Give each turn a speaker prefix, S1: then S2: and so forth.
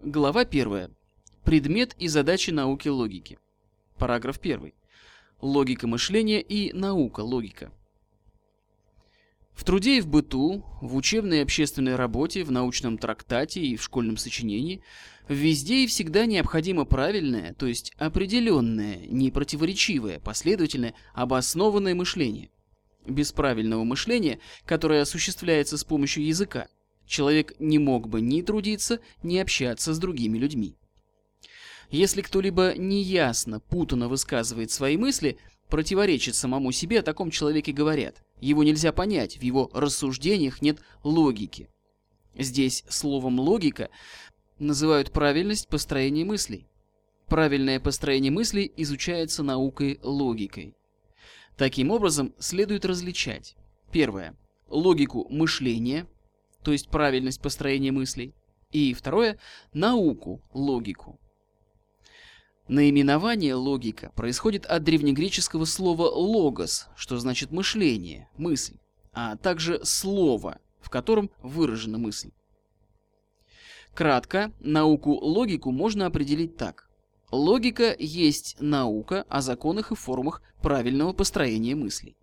S1: Глава 1. Предмет и задачи науки логики. Параграф 1. Логика мышления и наука логика. В труде и в быту, в учебной и общественной работе, в научном трактате и в школьном сочинении везде и всегда необходимо правильное, то есть определенное, непротиворечивое, последовательное, обоснованное мышление. Без правильного мышления, которое осуществляется с помощью языка, человек не мог бы ни трудиться, ни общаться с другими людьми. Если кто-либо неясно, путанно высказывает свои мысли, противоречит самому себе, о таком человеке говорят. Его нельзя понять, в его рассуждениях нет логики. Здесь словом «логика» называют правильность построения мыслей. Правильное построение мыслей изучается наукой логикой. Таким образом, следует различать. Первое. Логику мышления – то есть правильность построения мыслей. И второе – науку, логику. Наименование логика происходит от древнегреческого слова «логос», что значит «мышление», «мысль», а также «слово», в котором выражена мысль. Кратко, науку-логику можно определить так. Логика есть наука о законах и формах правильного построения мыслей.